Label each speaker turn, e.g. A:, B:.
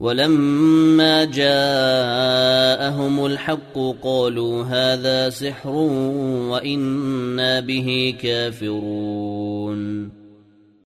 A: ولما جاءهم الحق قالوا هذا سحر وإنا به كافرون.